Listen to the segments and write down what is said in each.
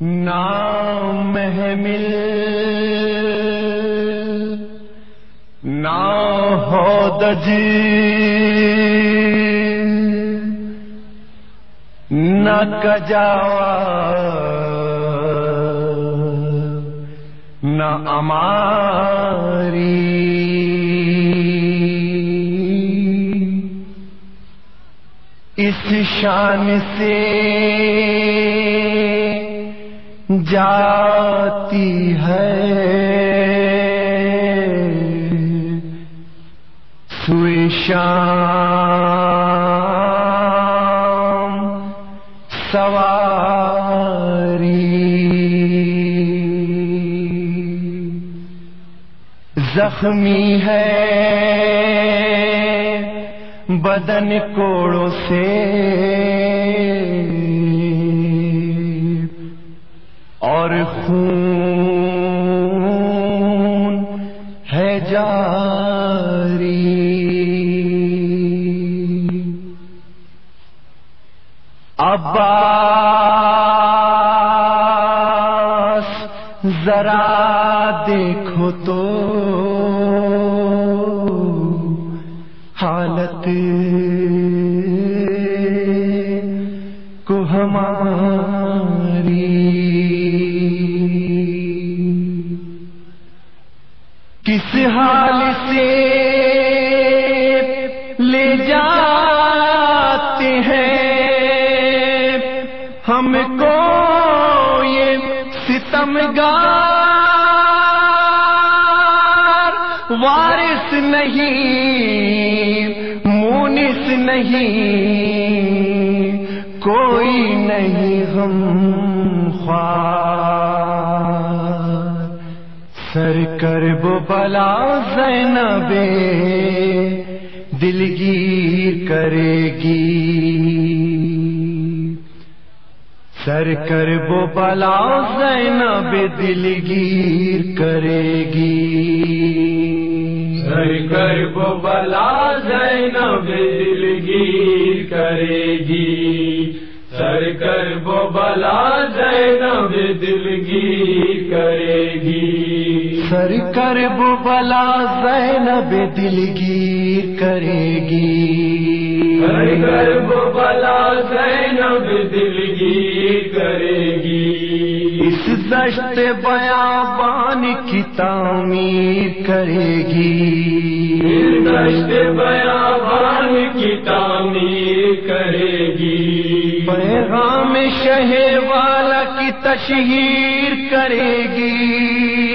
نام محمل نا ہو دجی نہ کجاوا نہ اماری۔ اس شان سے جاتی ہے۔ سوئی شام سواری۔ زخمی ہے بدن کوڑوں سے۔ ذرا دیکھو تو حالت کو ہماری۔ کس حال سے نہیں، کوئی نہیں ہم خوار سر کر بو بلا زینب دلگیر کرے گی۔ سر کر بو بلا زینب دلگیر کرے گی۔ سر کر بلا زینب دلگیر کرے گی۔ سر کر بلا زینب دلگیر کرے گی۔ سر کر بو بلا زینب دلگیر کرے گی۔ سر کر بلا زینب دلگیر کرے گی۔ دشت بیابان کی تعمیر کرے گی۔ دشت بیابان کی تعمیر کرے گی۔ پیغام شہ والا کی تشہیر کرے گی۔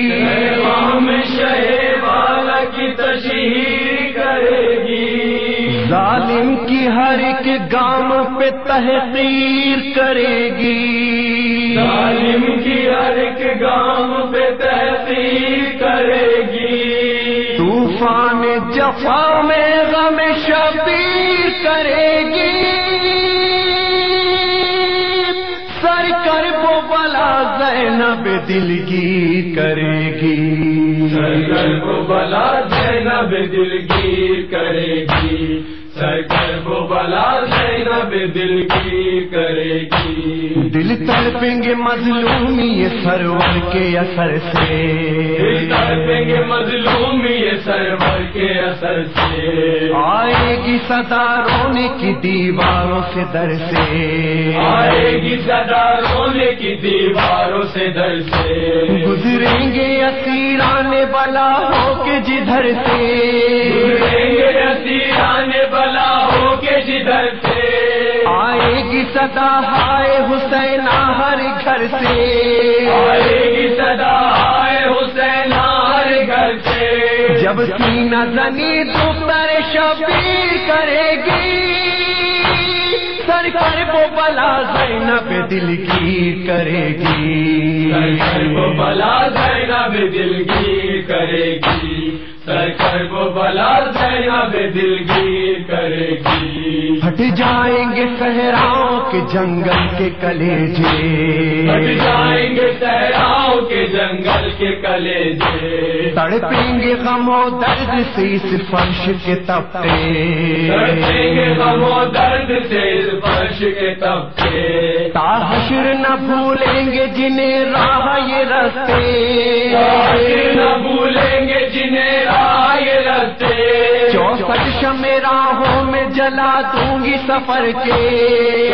پیغام شہ والا کی تشہیر کرے گی۔ ظالم کی ہر ایک گام پہ تحقیر کرے گی۔ ہر ایک گام پہ تحقیر کرے گی۔ طوفان جفا میں غم شبیر کرے گی۔ سر کر بو بلا زینب دلگیر کرے گی۔ سرکر کو بلا زینب دلگیر کرے گی۔ سرکر کو بلا زینب دلگیر کرے گی۔ دل تڑپیں گے مظلومی یہ سرور کے اثر سے۔ دل تڑپیں گے مظلوم یہ سرور کے اثر سے۔ آئے گی صدا رونے کی دیواروں سے در سے۔ آئے گی صدا رونے کی دیواروں سے در سے۔ گزریں گے اسیران بلا ہو کے جدھر سے۔ ہو کے جدھر سے۔ آئے گی صدا ہائے حسین ہر گھر سے۔ آئے گی صدا آئے حسین ہر گھر سے۔ جب سینہ زنی تو پر شبیر کرے گی۔ سر کر وہ بلا زینب دل کی کرے گی۔ سرکر کو بلا زینب دلگیر کرے گی سرکر کو بلا زینب دلگیر کرے گی۔ ہٹ جائیں گے صحراؤں کے جنگل کے کلیجے۔ ہٹ جائیں گے صحراؤں کے جنگل کے کلیجے۔ تڑپیں گے غم و درد سے اس فرش کے تپتے۔ تڑپیں گے غم و درد سے اس فرش کے تبتے تا حشر نہ بھولیں گے جنہیں راہ یہ رستے۔ نہ بھولیں گے جنہیں راہ یہ رستے۔ چوسٹ شمع راہوں میں جلا دوں گی سفر کے۔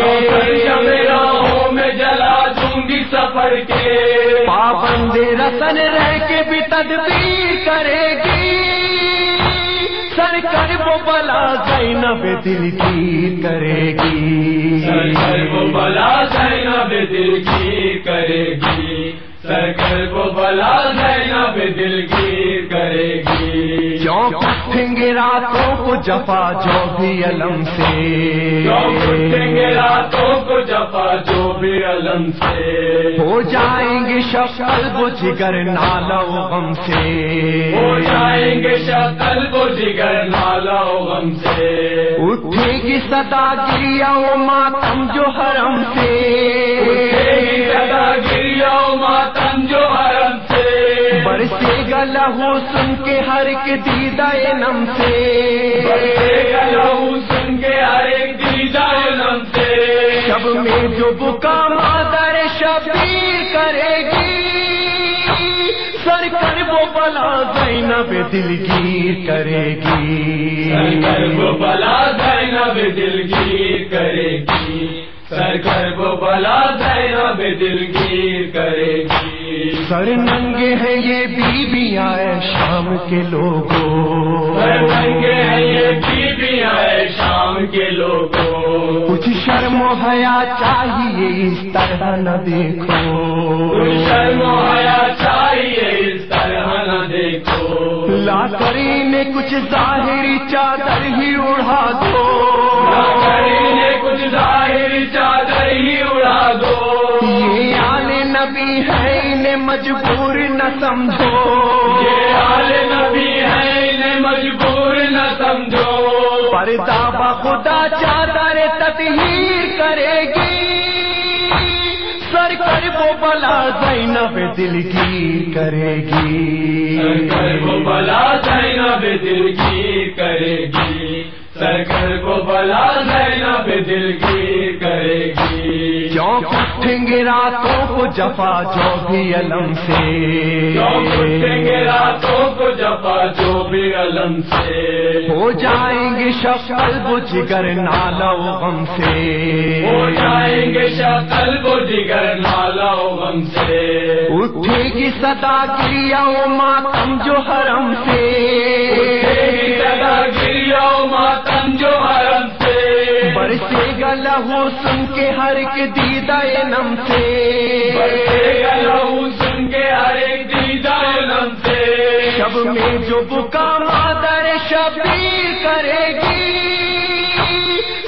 راہوں میں جلا دوں گی سفر کے۔ بندے رسن رہ کے بھی تدبیر کرے گی۔ سرکار وہ بلا زینب دل کی کرے گی۔ سرکار وہ بلا زینب دل کی کرے گی۔ سرکار وہ بلا زینب دل کی کرے گی۔ جو اٹھیں گے راتوں کو جفا جو بھی علم سے۔ اٹھیں گے راتوں کو جفا جو بھی علم سے۔ ہو جائیں گے شکل وہ جگر نالا غم سے۔ ہو جائیں گے شکل کو جگر نالا غم سے۔ اٹھے گی صدا گریا و ماتم جو حرم سے۔ گدا گریا ماتم جو حرم سے برسے گا لہو سن کے ہر کے دیدہ نم سے۔ لہو سن کے ہر ایک دیدہ نم سے۔ شب میں جو بکا مادر شبیر کرے گی سر کر وہ بلا زینب دل گیر کرے گی۔ سرکر کو بلا زینب دلگیر کرے گی۔ سرکر کو بلا زینب دلگیر کرے گی۔ سر ننگے ہیں یہ بیویاں شام کے لوگوں۔ سر ننگے ہیں یہ بیویاں شام کے لوگوں۔ کچھ شرم و حیا چاہیے اس طرح نہ دیکھو۔ کچھ شرم و حیا چاہیے اس طرح نہ دیکھو۔ لا کری نے کچھ ظاہری چادر ہی اڑا دو۔ ظاہر چادر ہی اڑا دو۔ یہ آل نبی ہے انہیں مجبور نہ سمجھو۔ یہ آل نبی ہے انہیں مجبور نہ سمجھو۔ پردہ بخدا چادر تطہیر کرے گی۔ سر کر وہ بلا زینب دل کی کرے گی۔ سرکر کو بلا زینب دل کی کرے گی۔ سرکر کو بلا زینب دل کی کرے گی۔ جو اٹھیں گے راتوں کو جفا جو بھی علم سے۔ اٹھیں گے راتوں کو جفا جو بھی علم سے۔ ہو جائیں گے شکل وہ جگر نالا غم سے۔ ہو جائیں گے شکل کو جگر نالا غم سے۔ اٹھے گی صدا و ماتم جو حرم سے۔ لہو سن کے ہر کے دیدہ نم سے۔ لہو سن کے ہر ایک دیدہ نم سے۔ شب میں جو بکا مادر شبیر کرے گی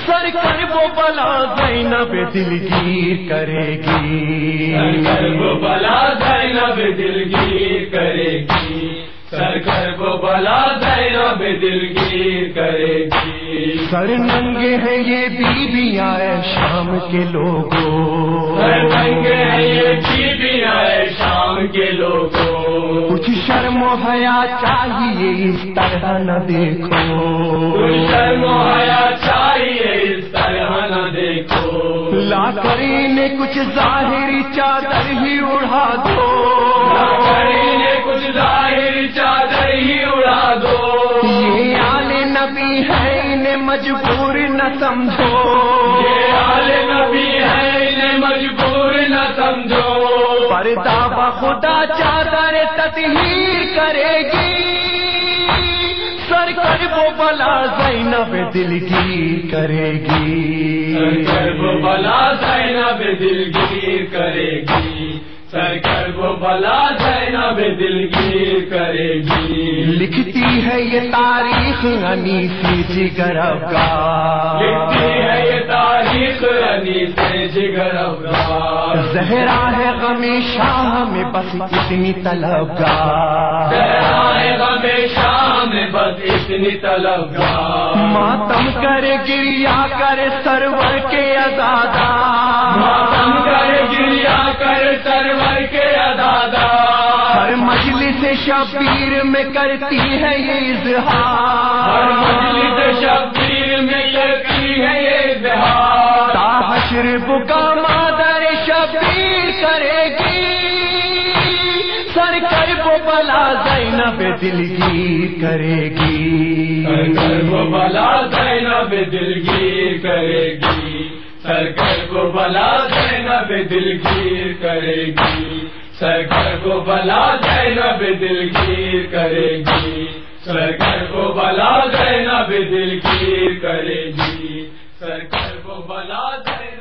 سر کر وہ بلا زینب دل گیر کرے گی۔ سرکر کو بلا زینب دلگیر کرے گی۔ سرکر کو بلا زینب دلگیر کرے گی۔ سر ننگے ہیں یہ بیویاں شام کے لوگوں۔ سر ننگے ہیں یہ بیویاں شام کے لوگوں۔ کچھ شرم و حیا چاہیے اس طرح نہ دیکھو۔ کچھ شرم و حیا چاہیے لا نے کچھ ظاہری چادر ہی اڑا دو۔ نے کچھ ظاہر چادر ہی اڑا دو۔ یہ آل نبی ہے انہیں مجبور نہ سمجھو۔ یہ آل نبی ہے انہیں مجبور نہ سمجھو۔ پردہ بخدا چادر تطہیر کرے گی۔ بلا زینب دل کی کرے گی۔ سرکر بلا زینب دلگیر کرے گی۔ سرکر کو بلا زینب دلگیر کرے گی۔ لکھتی ہے یہ تاریخ انیسی جگر افغان لکھتی ہے یہ تاریخ زہرا ہے غم شاہ میں بس اتنی طلبگار۔ زہرائے غم شام میں بس اتنی طلبگار۔ ماتم کرے گریا کرے سرور کے ماتم ازادار کر گریا کر سرور کے ادادا ہر مجلس شبیر میں کرتی ہے یہ ہر مجلس اظہار شبیر میں کرتی ہے یہ تا حشر بکا مادر شبیر کرے گی سر کر وہ بلا زینب دلگیر کرے گی۔ سرکر کو بلا زینب دلگیر کرے گی۔ سرکر کو بلا زینب دلگیر کرے گی۔ سرکر کو بلا زینب دلگیر کرے گی۔ سرکر کو بلا زینب دلگیر کرے گی۔ سرکر کو بلا زینب